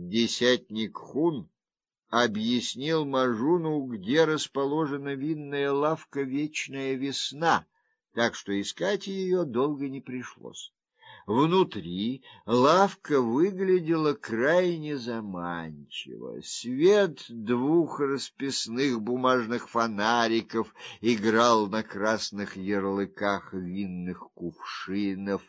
Десятник Хун объяснил Мажуну, где расположена винная лавка Вечная весна, так что искать ее долго не пришлось. Внутри лавка выглядела крайне заманчиво. Свет двух расписных бумажных фонариков играл на красных ярлыках винных кувшинов.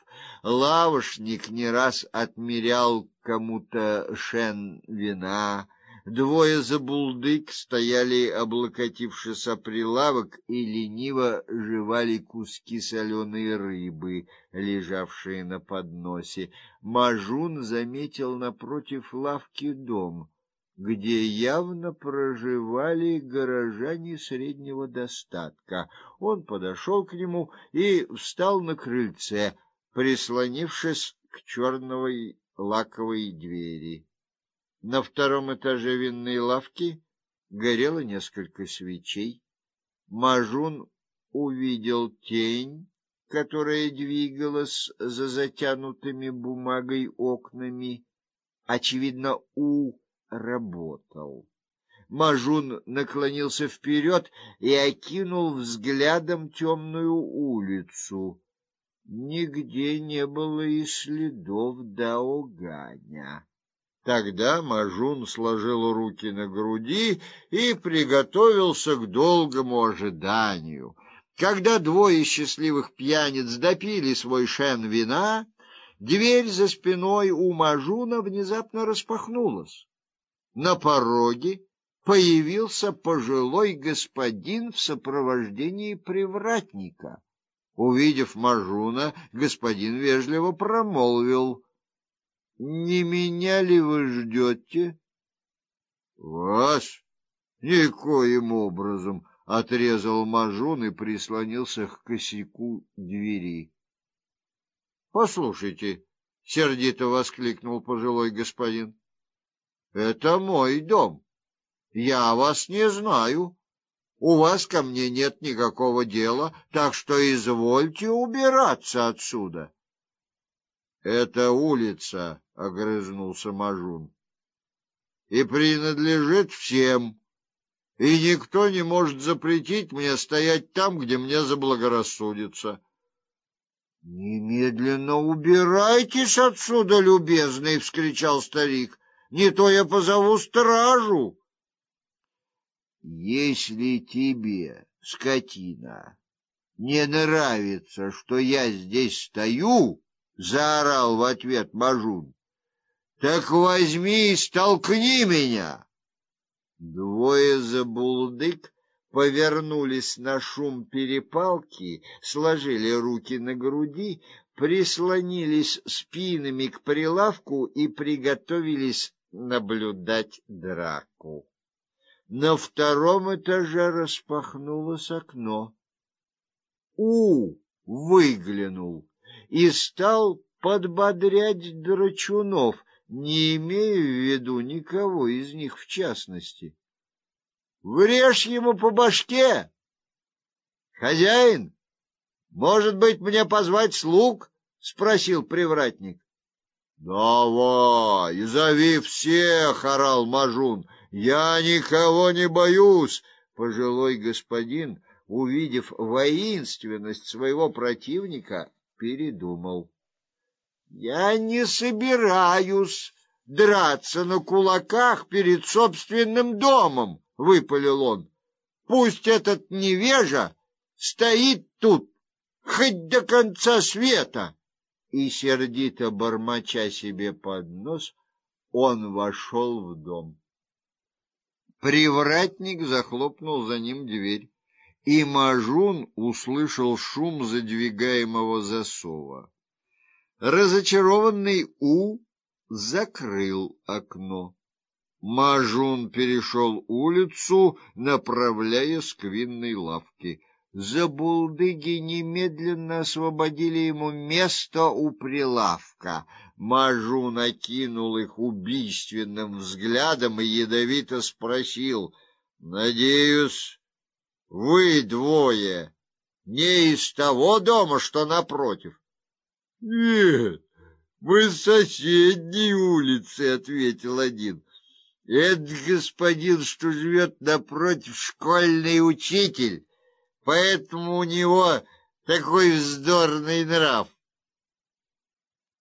Лавошник не раз отмерял кому-то шен вина. Двое забулдык стояли, облокотившись о прилавок, и лениво жевали куски соленой рыбы, лежавшие на подносе. Мажун заметил напротив лавки дом, где явно проживали горожане среднего достатка. Он подошел к нему и встал на крыльце, прислонившись к черной лаковой двери. На втором этаже винной лавки горело несколько свечей. Мажун увидел тень, которая двигалась за затянутыми бумагой окнами. Очевидно, У работал. Мажун наклонился вперед и окинул взглядом темную улицу. Нигде не было и следов Даоганя. Тогда Мажун сложил руки на груди и приготовился к долгому ожиданию. Когда двое счастливых пьяниц допили свой шен вина, дверь за спиной у Мажуна внезапно распахнулась. На пороге появился пожилой господин в сопровождении привратника. Увидев Мажуна, господин вежливо промолвил: "Не меня ли вы ждете?» «Вас никоим образом", отрезал Мажун и прислонился к косяку двери. "Послушайте", сердито воскликнул пожилой господин. "Это мой дом. Я вас не знаю. У вас ко мне нет никакого дела, так что извольте убираться отсюда. Это улица, огрызнулся Мажун. И принадлежит всем. И никто не может запретить мне стоять там, где мне заблагорассудится. Немедленно убирайтесь отсюда, любезный, вскричал старик. Не то я позову стражу. Если тебе, скотина, не нравится, что я здесь стою, заорал в ответ Мажун. Так возьми и столкни меня. Двое забулдык повернулись на шум перепалки, сложили руки на груди, прислонились спинами к прилавку и приготовились наблюдать драку. На втором этаже распахнулось окно. У выглянул и стал подбодрять драчунов, не имея в виду никого из них в частности. Врежь ему по башке. Хозяин, может быть, мне позвать слуг? спросил привратник. Давай, зови всех, орал Мажун. Я никого не боюсь. Пожилой господин, увидев воинственность своего противника, передумал. Я не собираюсь драться на кулаках перед собственным домом, выпалил он. Пусть этот невежа стоит тут хоть до конца света. И сердито бормоча себе под нос, он вошел в дом. Привратник захлопнул за ним дверь, и Мажун услышал шум задвигаемого засова. Разочарованный У закрыл окно. Мажун перешел улицу, направляясь к винной лавке. Забулдыги немедленно освободили ему место у прилавка. Мажу накинул их убийственным взглядом и ядовито спросил: "Надеюсь, вы двое не из того дома, что напротив?" "Нет, Мы с соседней улицы, — ответил один. Это господин, что живет напротив, школьный учитель, поэтому у него такой вздорный нрав.